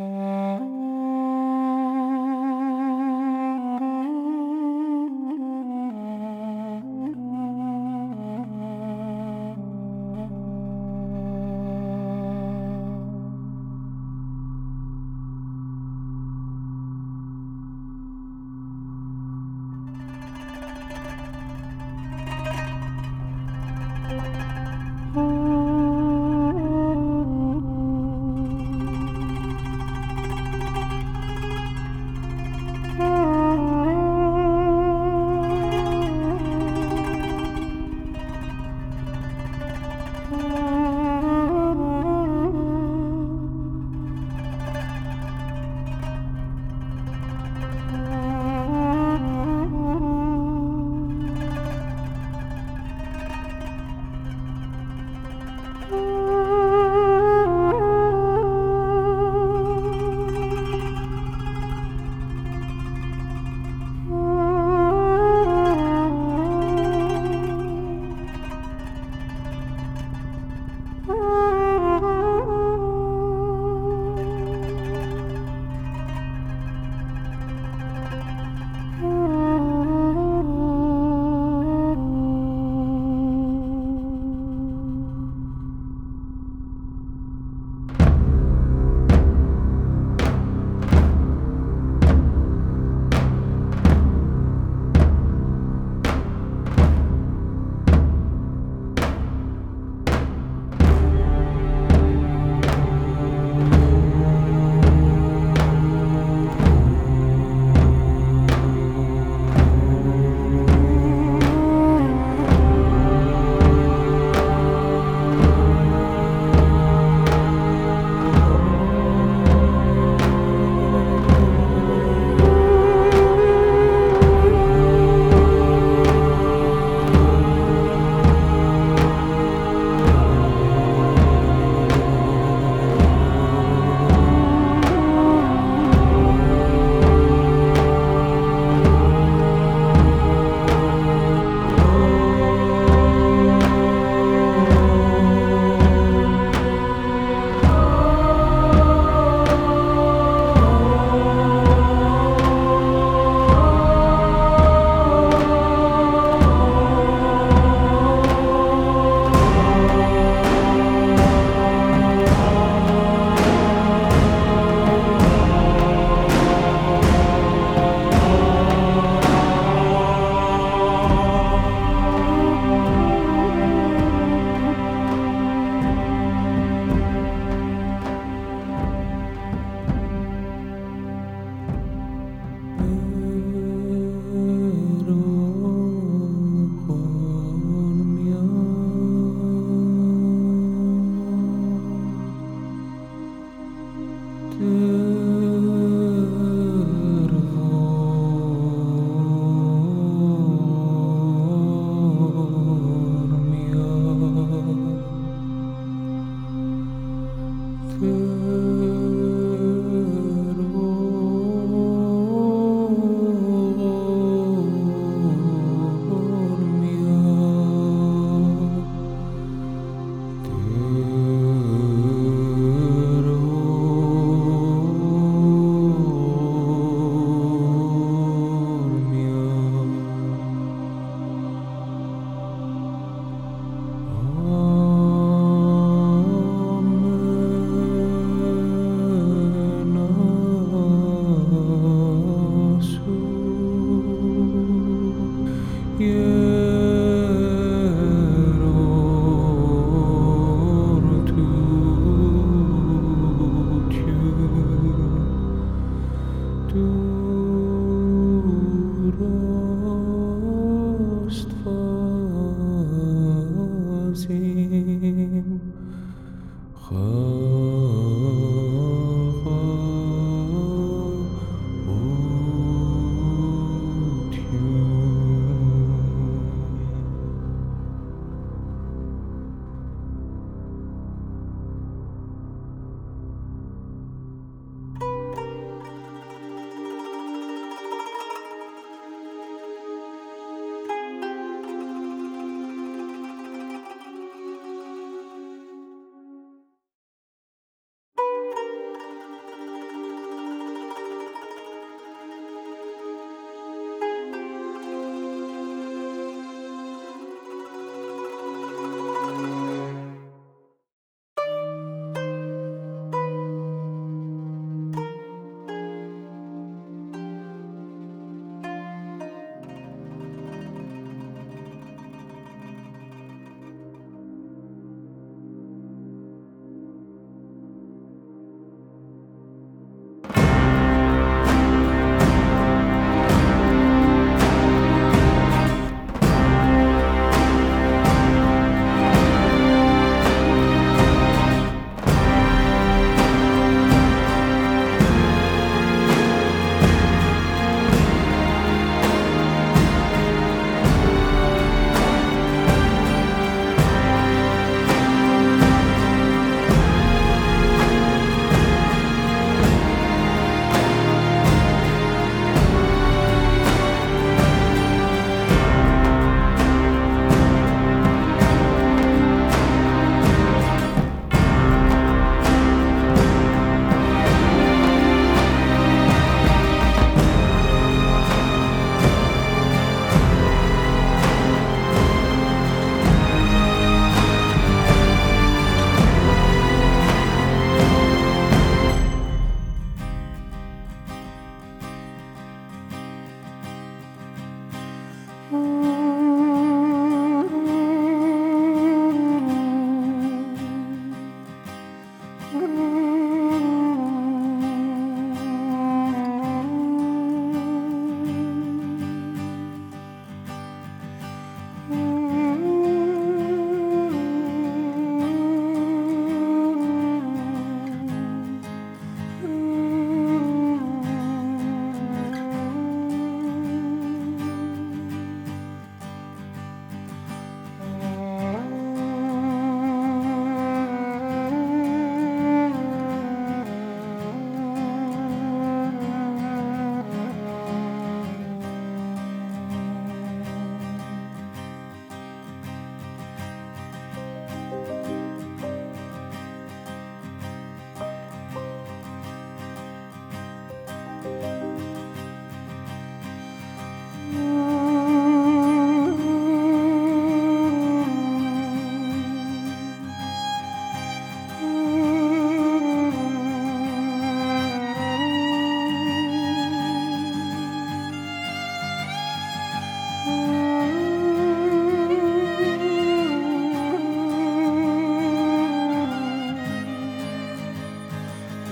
Mm.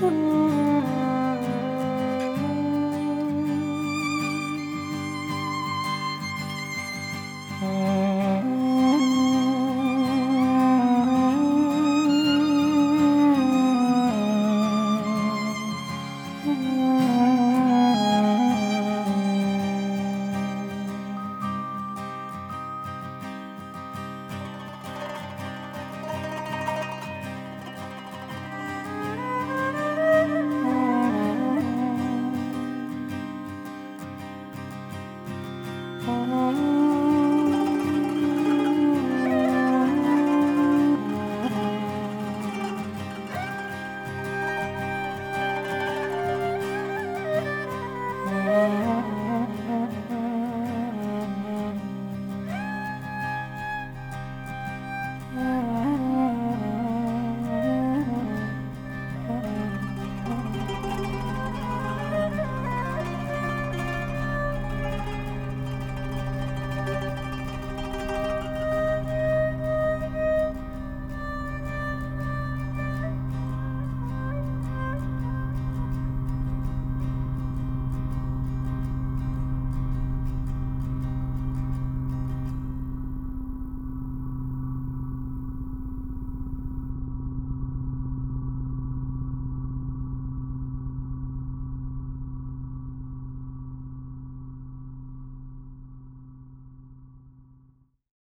Oh, hmm